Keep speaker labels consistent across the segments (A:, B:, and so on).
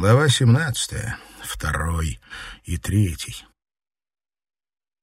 A: Глава 17. Второй и третий.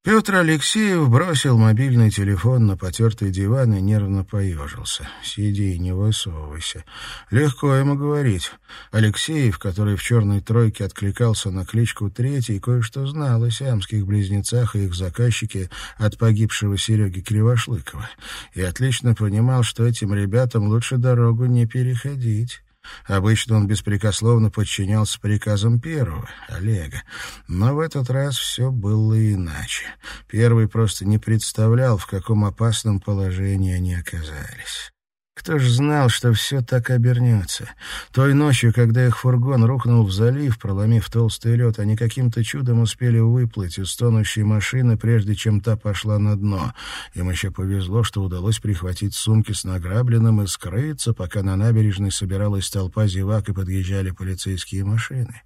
A: Петр Алексеев бросил мобильный телефон на потертый диван и нервно поежился. «Сиди, не высовывайся». Легко ему говорить. Алексеев, который в «Черной тройке» откликался на кличку Третий, кое-что знал о сиамских близнецах и их заказчике от погибшего Сереги Кривошлыкова. И отлично понимал, что этим ребятам лучше дорогу не переходить. Обычно он беспрекословно подчинялся приказам первого, Олега. Но в этот раз все было иначе. Первый просто не представлял, в каком опасном положении они оказались. Кто ж знал, что все так обернется? Той ночью, когда их фургон рухнул в залив, проломив толстый лед, они каким-то чудом успели выплыть из тонущей машины, прежде чем та пошла на дно. Им еще повезло, что удалось прихватить сумки с награбленным и скрыться, пока на набережной собиралась толпа зевак и подъезжали полицейские машины.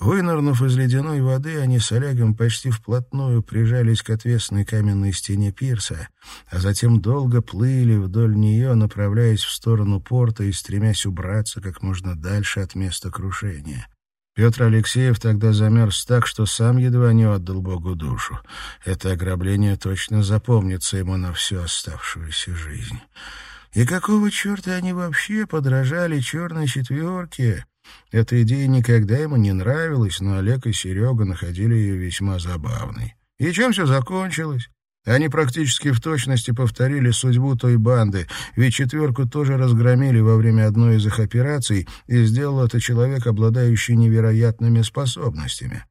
A: Вынырнув из ледяной воды, они с Олегом почти вплотную прижались к отвесной каменной стене пирса, а затем долго плыли вдоль нее, направляясь в сторону порта и стремясь убраться как можно дальше от места крушения. Петр Алексеев тогда замерз так, что сам едва не отдал Богу душу. Это ограбление точно запомнится ему на всю оставшуюся жизнь. И какого черта они вообще подражали черной четверке? Эта идея никогда ему не нравилась, но Олег и Серега находили ее весьма забавной. И чем все закончилось? Они практически в точности повторили судьбу той банды, ведь четверку тоже разгромили во время одной из их операций, и сделал это человек, обладающий невероятными способностями.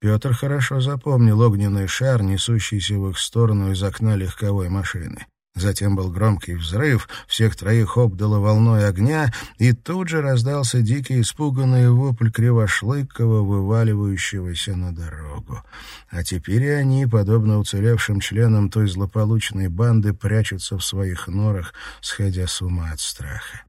A: Петр хорошо запомнил огненный шар, несущийся в их сторону из окна легковой машины. Затем был громкий взрыв, всех троих обдало волной огня, и тут же раздался дикий испуганный вопль Кривошлыкова, вываливающегося на дорогу. А теперь они, подобно уцелевшим членам той злополучной банды, прячутся в своих норах, сходя с ума от страха.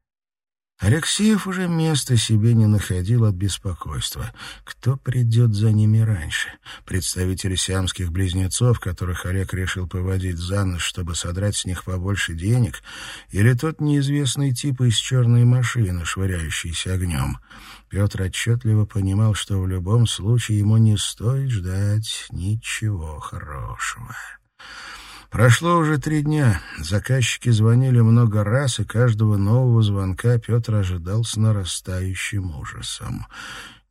A: Алексеев уже места себе не находил от беспокойства. Кто придет за ними раньше? Представители сиамских близнецов, которых Олег решил поводить за нос, чтобы содрать с них побольше денег, или тот неизвестный тип из черной машины, швыряющийся огнем? Петр отчетливо понимал, что в любом случае ему не стоит ждать ничего хорошего. Прошло уже три дня. Заказчики звонили много раз, и каждого нового звонка Петр ожидал с нарастающим ужасом.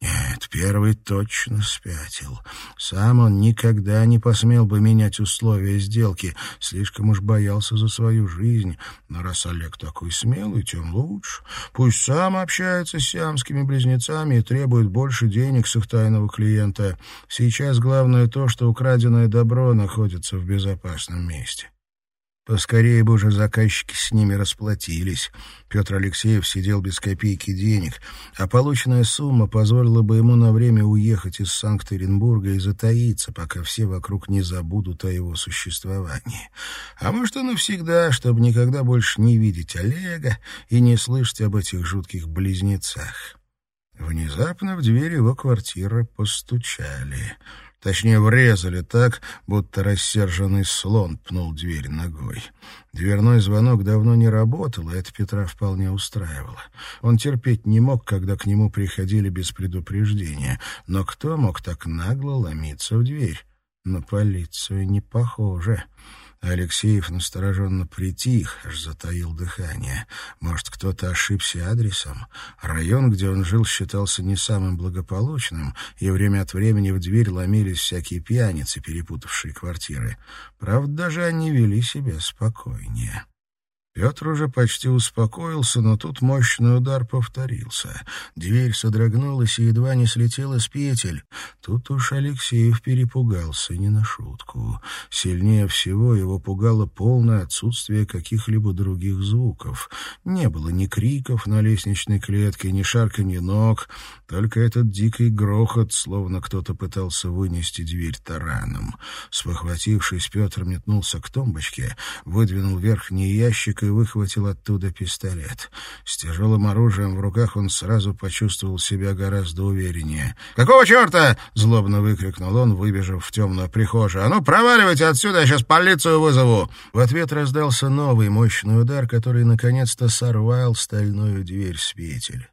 A: Нет, первый точно спятил. Сам он никогда не посмел бы менять условия сделки, слишком уж боялся за свою жизнь. Но раз Олег такой смелый, тем лучше. Пусть сам общается с сиамскими близнецами и требует больше денег с их тайного клиента. Сейчас главное то, что украденное добро находится в безопасном месте. Поскорее бы уже заказчики с ними расплатились. Петр Алексеев сидел без копейки денег, а полученная сумма позволила бы ему на время уехать из Санкт-Петербурга и затаиться, пока все вокруг не забудут о его существовании. А может, и навсегда, чтобы никогда больше не видеть Олега и не слышать об этих жутких близнецах. Внезапно в дверь его квартиры постучали. Точнее, врезали так, будто рассерженный слон пнул дверь ногой. Дверной звонок давно не работал, и это Петра вполне устраивало. Он терпеть не мог, когда к нему приходили без предупреждения. Но кто мог так нагло ломиться в дверь? На полицию не похоже. Алексеев настороженно притих, аж затаил дыхание. Может, кто-то ошибся адресом? Район, где он жил, считался не самым благополучным, и время от времени в дверь ломились всякие пьяницы, перепутавшие квартиры. Правда, даже они вели себя спокойнее. Петр уже почти успокоился, но тут мощный удар повторился. Дверь содрогнулась и едва не слетела с петель. Тут уж Алексеев перепугался не на шутку. Сильнее всего его пугало полное отсутствие каких-либо других звуков. Не было ни криков на лестничной клетке, ни шарканья ног, только этот дикий грохот, словно кто-то пытался вынести дверь тараном. Спохватившись, Петр метнулся к тумбочке, выдвинул верхний ящик и выхватил оттуда пистолет. С тяжелым оружием в руках он сразу почувствовал себя гораздо увереннее. «Какого черта?» — злобно выкрикнул он, выбежав в темную прихожую. «А ну, проваливайте отсюда, я сейчас полицию вызову!» В ответ раздался новый мощный удар, который наконец-то сорвал стальную дверь с петель.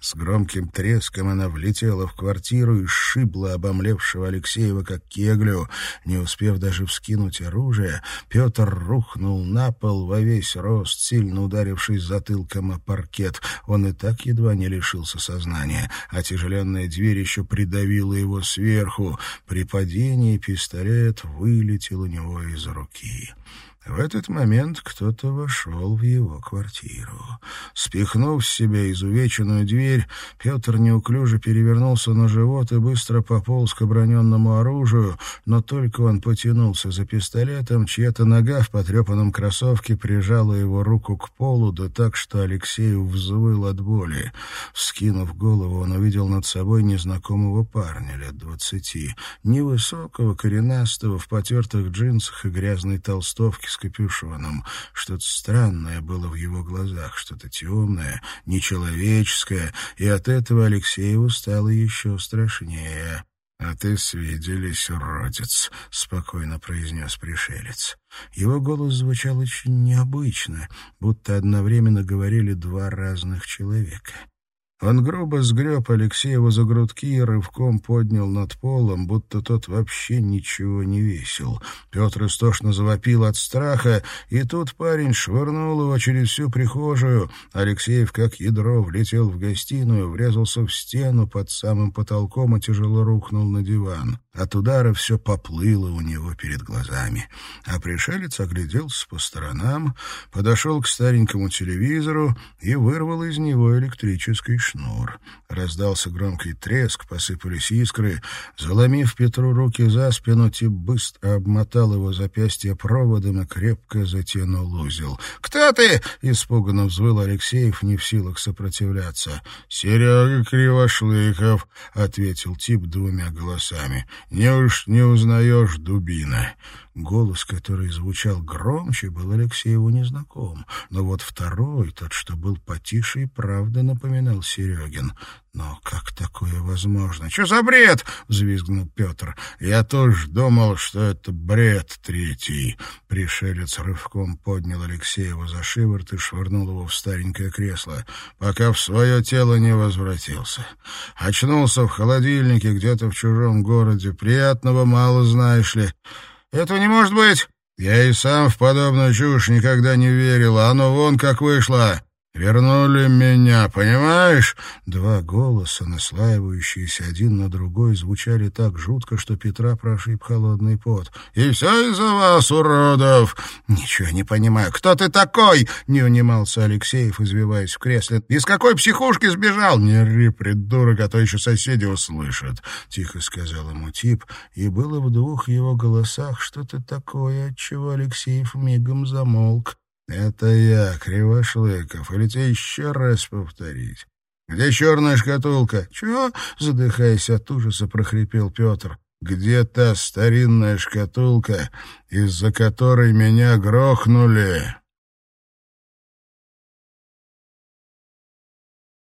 A: С громким треском она влетела в квартиру и сшибла обомлевшего Алексеева как кеглю. Не успев даже вскинуть оружие, Петр рухнул на пол во весь рост, сильно ударившись затылком о паркет. Он и так едва не лишился сознания, а тяжеленная дверь еще придавила его сверху. При падении пистолет вылетел у него из руки. В этот момент кто-то вошел в его квартиру. Спихнув с себя изувеченную дверь, Петр неуклюже перевернулся на живот и быстро пополз к оброненному оружию, но только он потянулся за пистолетом, чья-то нога в потрепанном кроссовке прижала его руку к полу, да так, что Алексею взвыл от боли. Вскинув голову, он увидел над собой незнакомого парня лет двадцати, невысокого, коренастого, в потертых джинсах и грязной толстовке с капюшоном. Что-то странное было в его глазах, что-то темное, нечеловеческое, и от этого Алексееву стало еще страшнее. «А ты свиделись, уродец», — спокойно произнес пришелец. Его голос звучал очень необычно, будто одновременно говорили два разных человека. Он грубо сгреб Алексеева за грудки и рывком поднял над полом, будто тот вообще ничего не весил. Петр истошно завопил от страха, и тут парень швырнул его через всю прихожую. Алексеев, как ядро, влетел в гостиную, врезался в стену под самым потолком и тяжело рухнул на диван. От удара все поплыло у него перед глазами. А пришелец огляделся по сторонам, подошел к старенькому телевизору и вырвал из него электрический шнур. Раздался громкий треск, посыпались искры. Заломив Петру руки за спину, Тип быстро обмотал его запястье проводом и крепко затянул узел. «Кто ты?» — испуганно взвыл Алексеев, не в силах сопротивляться. «Серега Кривошлыков», — ответил Тип двумя голосами. «Не уж не узнаешь, дубина». Голос, который звучал громче, был Алексееву незнаком. Но вот второй, тот, что был потише, и правда напоминал Серегин. Но как такое возможно? «Что за бред?» — взвизгнул Петр. «Я тоже думал, что это бред третий». Пришелец рывком поднял Алексеева за шиворот и швырнул его в старенькое кресло, пока в свое тело не возвратился. Очнулся в холодильнике где-то в чужом городе. Приятного мало, знаешь ли. «Этого не может быть!» «Я и сам в подобную чушь никогда не верил, а оно вон как вышло!» «Вернули меня, понимаешь?» Два голоса, наслаивающиеся один на другой, звучали так жутко, что Петра прошиб холодный пот. «И все из-за вас, уродов!» «Ничего не понимаю. Кто ты такой?» — не унимался Алексеев, извиваясь в кресле. «Из какой психушки сбежал?» «Не ри, придурок, а то еще соседи услышат», — тихо сказал ему тип, и было в двух его голосах что-то такое, от чего Алексеев мигом замолк. «Это я, Кривошлыков, или тебе еще раз повторить?» «Где черная шкатулка?» «Чего?» — задыхаясь от ужаса, прохрипел Петр. «Где та старинная шкатулка, из-за которой меня грохнули?»